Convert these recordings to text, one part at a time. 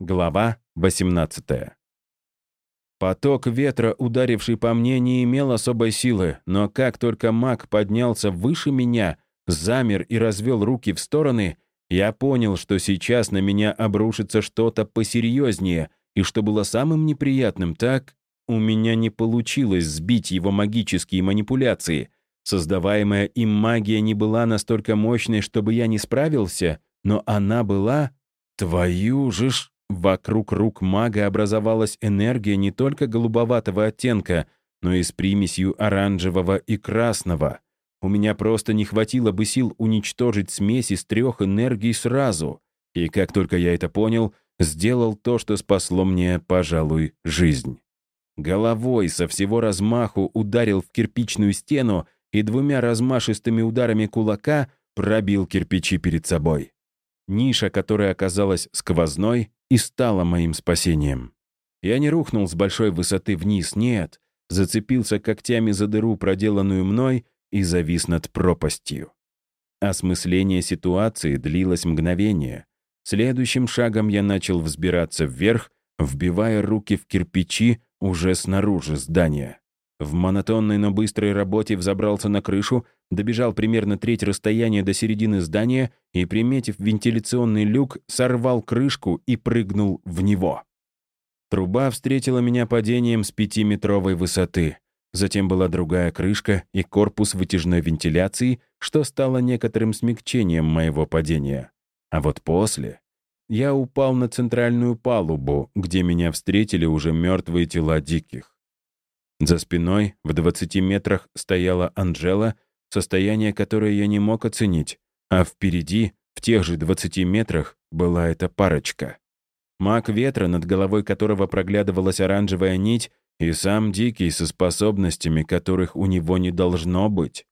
Глава 18 Поток ветра, ударивший по мне, не имел особой силы, но как только маг поднялся выше меня, замер и развел руки в стороны, я понял, что сейчас на меня обрушится что-то посерьезнее, и что было самым неприятным, так у меня не получилось сбить его магические манипуляции. Создаваемая им магия не была настолько мощной, чтобы я не справился, но она была... Твою же ж... Вокруг рук мага образовалась энергия не только голубоватого оттенка, но и с примесью оранжевого и красного. У меня просто не хватило бы сил уничтожить смесь из трех энергий сразу. И как только я это понял, сделал то, что спасло мне, пожалуй, жизнь. Головой со всего размаху ударил в кирпичную стену и двумя размашистыми ударами кулака пробил кирпичи перед собой. Ниша, которая оказалась сквозной, и стала моим спасением. Я не рухнул с большой высоты вниз, нет, зацепился когтями за дыру, проделанную мной, и завис над пропастью. Осмысление ситуации длилось мгновение. Следующим шагом я начал взбираться вверх, вбивая руки в кирпичи уже снаружи здания. В монотонной, но быстрой работе взобрался на крышу, добежал примерно треть расстояния до середины здания и, приметив вентиляционный люк, сорвал крышку и прыгнул в него. Труба встретила меня падением с пятиметровой высоты. Затем была другая крышка и корпус вытяжной вентиляции, что стало некоторым смягчением моего падения. А вот после я упал на центральную палубу, где меня встретили уже мертвые тела диких. За спиной, в 20 метрах, стояла Анжела, состояние которой я не мог оценить, а впереди, в тех же 20 метрах, была эта парочка. Маг ветра, над головой которого проглядывалась оранжевая нить, и сам Дикий со способностями, которых у него не должно быть.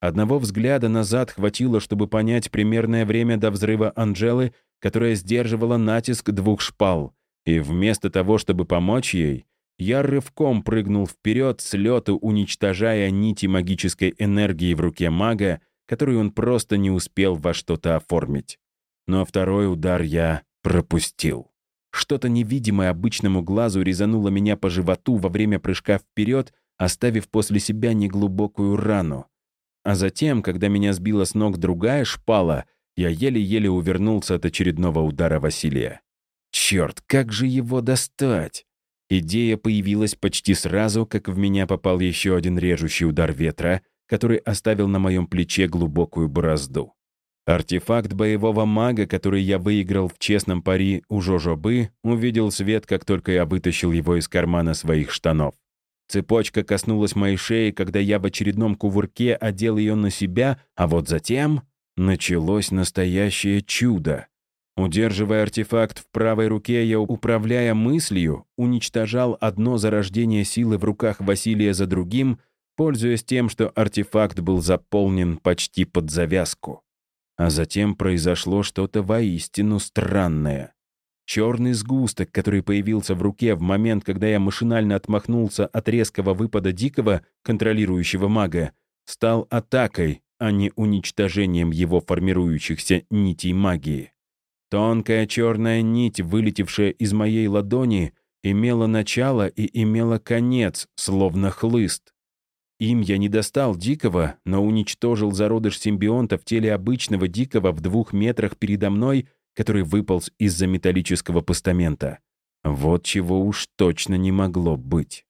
Одного взгляда назад хватило, чтобы понять примерное время до взрыва Анжелы, которая сдерживала натиск двух шпал, и вместо того, чтобы помочь ей, я рывком прыгнул вперед с лету, уничтожая нити магической энергии в руке мага, которую он просто не успел во что-то оформить. Но второй удар я пропустил. Что-то невидимое обычному глазу резануло меня по животу во время прыжка вперед, оставив после себя неглубокую рану. А затем, когда меня сбила с ног другая шпала, я еле-еле увернулся от очередного удара Василия. Черт, как же его достать? Идея появилась почти сразу, как в меня попал еще один режущий удар ветра, который оставил на моем плече глубокую борозду. Артефакт боевого мага, который я выиграл в честном пари у Жожобы, увидел свет, как только я вытащил его из кармана своих штанов. Цепочка коснулась моей шеи, когда я в очередном кувырке одел ее на себя, а вот затем началось настоящее чудо. Удерживая артефакт в правой руке, я, управляя мыслью, уничтожал одно зарождение силы в руках Василия за другим, пользуясь тем, что артефакт был заполнен почти под завязку. А затем произошло что-то воистину странное. Черный сгусток, который появился в руке в момент, когда я машинально отмахнулся от резкого выпада дикого, контролирующего мага, стал атакой, а не уничтожением его формирующихся нитей магии. Тонкая черная нить, вылетевшая из моей ладони, имела начало и имела конец, словно хлыст. Им я не достал дикого, но уничтожил зародыш симбионта в теле обычного дикого в двух метрах передо мной, который выполз из-за металлического постамента. Вот чего уж точно не могло быть.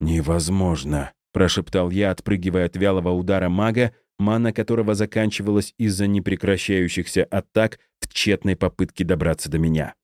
«Невозможно», — прошептал я, отпрыгивая от вялого удара мага, мана которого заканчивалась из-за непрекращающихся атак в тщетной попытке добраться до меня.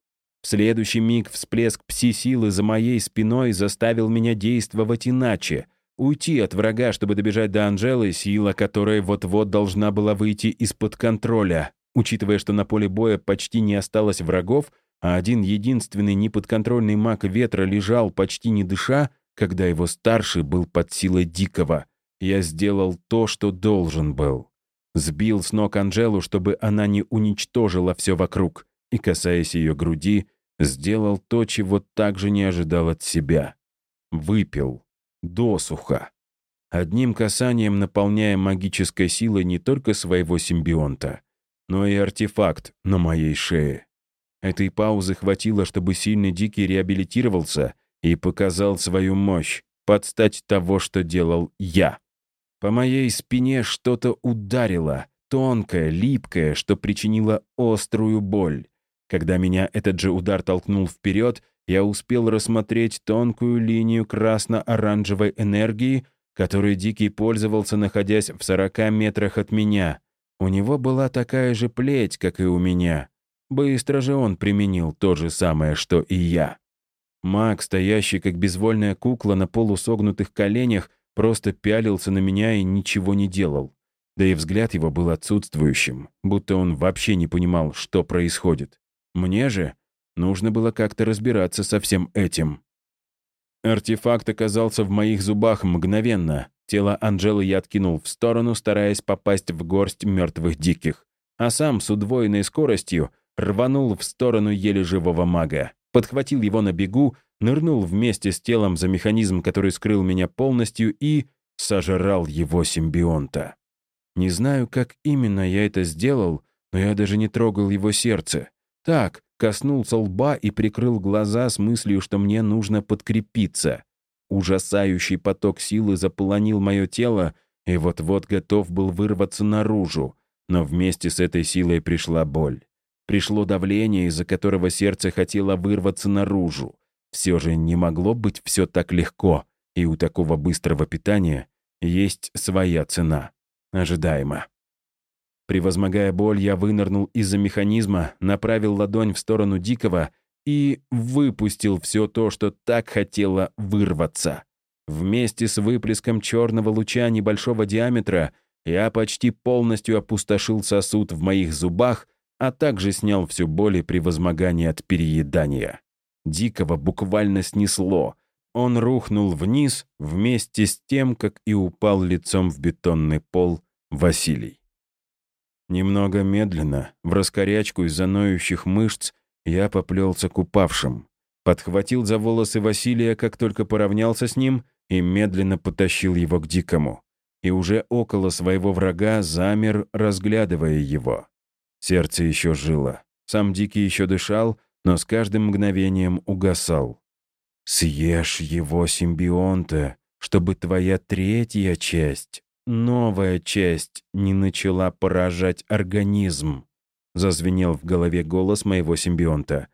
В следующий миг всплеск пси-силы за моей спиной заставил меня действовать иначе. Уйти от врага, чтобы добежать до Анжелы, сила которой вот-вот должна была выйти из-под контроля. Учитывая, что на поле боя почти не осталось врагов, а один единственный неподконтрольный маг ветра лежал почти не дыша, когда его старший был под силой дикого — я сделал то, что должен был. Сбил с ног Анжелу, чтобы она не уничтожила все вокруг, и, касаясь ее груди, сделал то, чего также не ожидал от себя. Выпил. Досуха. Одним касанием наполняя магической силой не только своего симбионта, но и артефакт на моей шее. Этой паузы хватило, чтобы сильный Дикий реабилитировался и показал свою мощь, под стать того, что делал я. По моей спине что-то ударило, тонкое, липкое, что причинило острую боль. Когда меня этот же удар толкнул вперед, я успел рассмотреть тонкую линию красно-оранжевой энергии, которой Дикий пользовался, находясь в 40 метрах от меня. У него была такая же плеть, как и у меня. Быстро же он применил то же самое, что и я. Маг, стоящий как безвольная кукла на полусогнутых коленях, просто пялился на меня и ничего не делал. Да и взгляд его был отсутствующим, будто он вообще не понимал, что происходит. Мне же нужно было как-то разбираться со всем этим. Артефакт оказался в моих зубах мгновенно. Тело Анжелы я откинул в сторону, стараясь попасть в горсть мертвых диких, а сам с удвоенной скоростью рванул в сторону еле живого мага подхватил его на бегу, нырнул вместе с телом за механизм, который скрыл меня полностью, и сожрал его симбионта. Не знаю, как именно я это сделал, но я даже не трогал его сердце. Так, коснулся лба и прикрыл глаза с мыслью, что мне нужно подкрепиться. Ужасающий поток силы заполонил мое тело, и вот-вот готов был вырваться наружу, но вместе с этой силой пришла боль. Пришло давление, из-за которого сердце хотело вырваться наружу. Все же не могло быть все так легко, и у такого быстрого питания есть своя цена. Ожидаемо. Превозмогая боль, я вынырнул из-за механизма, направил ладонь в сторону Дикого и выпустил все то, что так хотело вырваться. Вместе с выплеском черного луча небольшого диаметра я почти полностью опустошил сосуд в моих зубах а также снял всю боль и превозмогание от переедания. Дикого буквально снесло. Он рухнул вниз вместе с тем, как и упал лицом в бетонный пол Василий. Немного медленно, в раскорячку из-за ноющих мышц, я поплелся к упавшим. Подхватил за волосы Василия, как только поравнялся с ним, и медленно потащил его к Дикому. И уже около своего врага замер, разглядывая его. Сердце еще жило. Сам Дикий еще дышал, но с каждым мгновением угасал. «Съешь его симбионта, чтобы твоя третья часть, новая часть, не начала поражать организм», зазвенел в голове голос моего симбионта.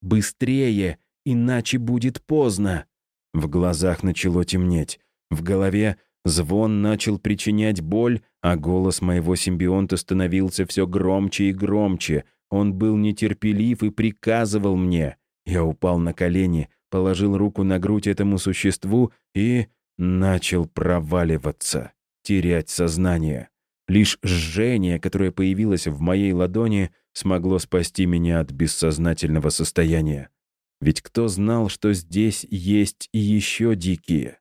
«Быстрее, иначе будет поздно!» В глазах начало темнеть. В голове Звон начал причинять боль, а голос моего симбионта становился все громче и громче. Он был нетерпелив и приказывал мне. Я упал на колени, положил руку на грудь этому существу и начал проваливаться, терять сознание. Лишь жжение, которое появилось в моей ладони, смогло спасти меня от бессознательного состояния. Ведь кто знал, что здесь есть и еще дикие?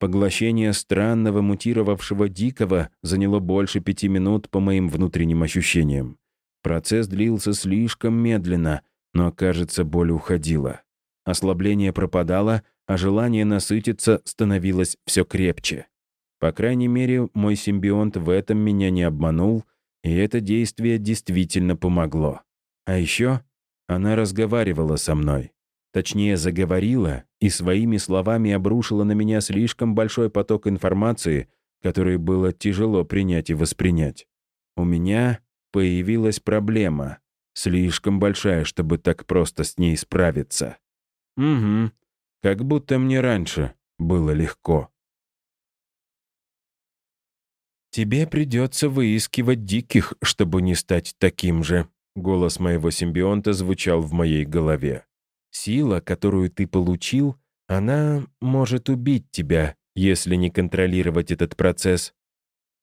Поглощение странного мутировавшего дикого заняло больше пяти минут по моим внутренним ощущениям. Процесс длился слишком медленно, но, кажется, боль уходила. Ослабление пропадало, а желание насытиться становилось все крепче. По крайней мере, мой симбионт в этом меня не обманул, и это действие действительно помогло. А еще она разговаривала со мной. Точнее, заговорила и своими словами обрушила на меня слишком большой поток информации, который было тяжело принять и воспринять. У меня появилась проблема, слишком большая, чтобы так просто с ней справиться. Угу, как будто мне раньше было легко. «Тебе придется выискивать диких, чтобы не стать таким же», голос моего симбионта звучал в моей голове. Сила, которую ты получил, она может убить тебя, если не контролировать этот процесс.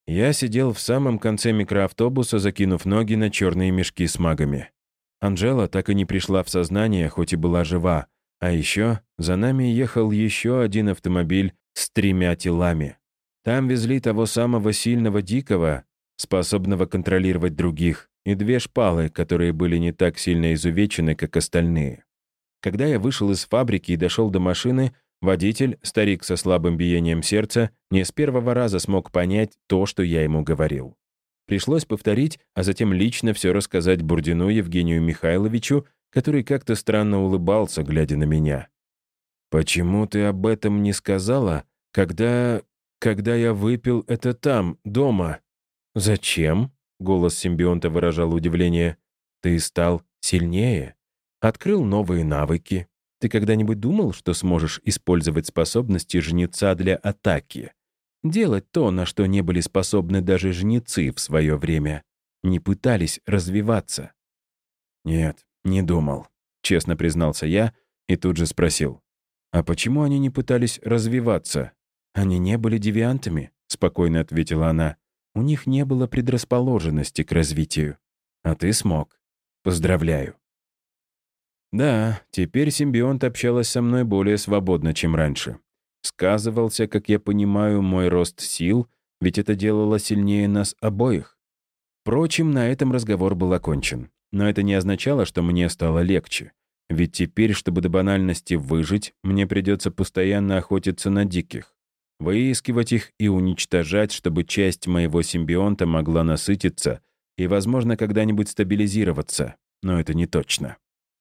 Я сидел в самом конце микроавтобуса, закинув ноги на черные мешки с магами. Анжела так и не пришла в сознание, хоть и была жива. А еще за нами ехал еще один автомобиль с тремя телами. Там везли того самого сильного дикого, способного контролировать других, и две шпалы, которые были не так сильно изувечены, как остальные. Когда я вышел из фабрики и дошел до машины, водитель, старик со слабым биением сердца, не с первого раза смог понять то, что я ему говорил. Пришлось повторить, а затем лично все рассказать Бурдину Евгению Михайловичу, который как-то странно улыбался, глядя на меня. «Почему ты об этом не сказала, когда... когда я выпил это там, дома?» «Зачем?» — голос симбионта выражал удивление. «Ты стал сильнее, открыл новые навыки. Ты когда-нибудь думал, что сможешь использовать способности жнеца для атаки? Делать то, на что не были способны даже жнецы в свое время. Не пытались развиваться?» «Нет, не думал», — честно признался я и тут же спросил. «А почему они не пытались развиваться?» «Они не были девиантами», — спокойно ответила она. «У них не было предрасположенности к развитию. А ты смог. Поздравляю». Да, теперь симбионт общалась со мной более свободно, чем раньше. Сказывался, как я понимаю, мой рост сил, ведь это делало сильнее нас обоих. Впрочем, на этом разговор был окончен. Но это не означало, что мне стало легче. Ведь теперь, чтобы до банальности выжить, мне придется постоянно охотиться на диких. Выискивать их и уничтожать, чтобы часть моего симбионта могла насытиться и, возможно, когда-нибудь стабилизироваться. Но это не точно.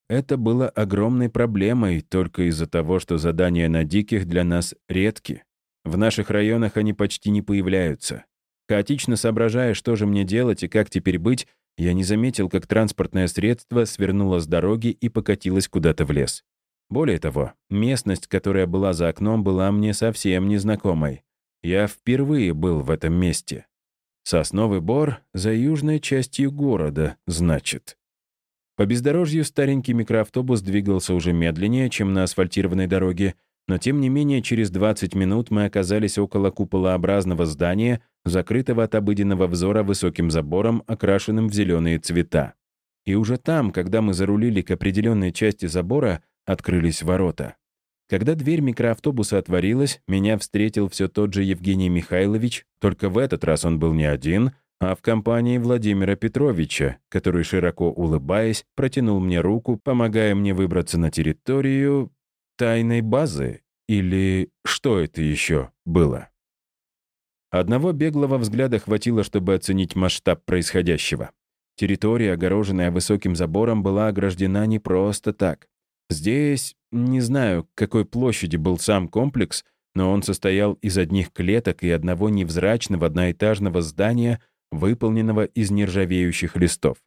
Это было огромной проблемой только из-за того, что задания на диких для нас редки. В наших районах они почти не появляются. Хаотично соображая, что же мне делать и как теперь быть, я не заметил, как транспортное средство свернуло с дороги и покатилось куда-то в лес. Более того, местность, которая была за окном, была мне совсем незнакомой. Я впервые был в этом месте. Сосновый бор за южной частью города, значит. По бездорожью старенький микроавтобус двигался уже медленнее, чем на асфальтированной дороге, но тем не менее через 20 минут мы оказались около куполообразного здания, закрытого от обыденного взора высоким забором, окрашенным в зеленые цвета. И уже там, когда мы зарулили к определенной части забора, открылись ворота. Когда дверь микроавтобуса отворилась, меня встретил все тот же Евгений Михайлович, только в этот раз он был не один — а в компании Владимира Петровича, который, широко улыбаясь, протянул мне руку, помогая мне выбраться на территорию тайной базы, или что это еще было. Одного беглого взгляда хватило, чтобы оценить масштаб происходящего. Территория, огороженная высоким забором, была ограждена не просто так. Здесь, не знаю, какой площади был сам комплекс, но он состоял из одних клеток и одного невзрачного одноэтажного здания — выполненного из нержавеющих листов.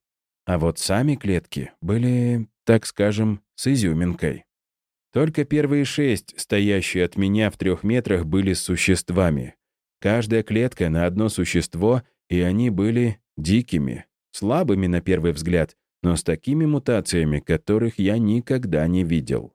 А вот сами клетки были, так скажем, с изюминкой. Только первые шесть, стоящие от меня в трех метрах, были существами. Каждая клетка на одно существо, и они были дикими, слабыми на первый взгляд, но с такими мутациями, которых я никогда не видел.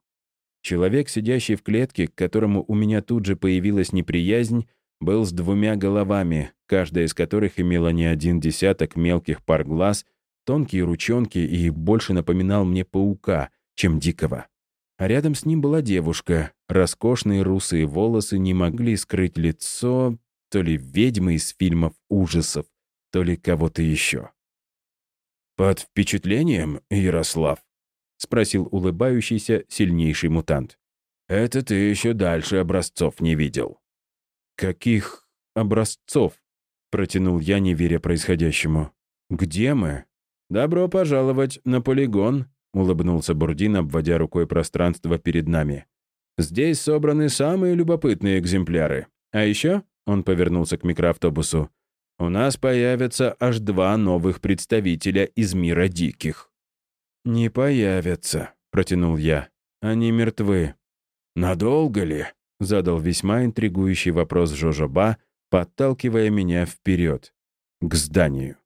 Человек, сидящий в клетке, к которому у меня тут же появилась неприязнь, был с двумя головами, каждая из которых имела не один десяток мелких пар глаз, тонкие ручонки и больше напоминал мне паука, чем дикого. А рядом с ним была девушка. Роскошные русые волосы не могли скрыть лицо то ли ведьмы из фильмов ужасов, то ли кого-то еще. «Под впечатлением, Ярослав?» — спросил улыбающийся сильнейший мутант. «Это ты еще дальше образцов не видел». «Каких образцов?» — протянул я, не веря происходящему. «Где мы?» «Добро пожаловать на полигон», — улыбнулся Бурдин, обводя рукой пространство перед нами. «Здесь собраны самые любопытные экземпляры. А еще...» — он повернулся к микроавтобусу. «У нас появятся аж два новых представителя из мира диких». «Не появятся», — протянул я. «Они мертвы». «Надолго ли?» — задал весьма интригующий вопрос Жожоба, подталкивая меня вперед, к зданию.